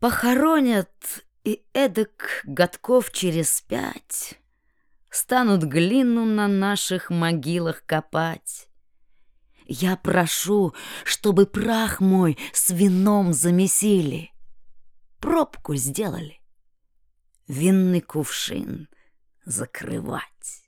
Похоронят и эдак годков через пять Станут глину на наших могилах копать. Я прошу, чтобы прах мой с вином замесили, Пробку сделали, винный кувшин закрывать.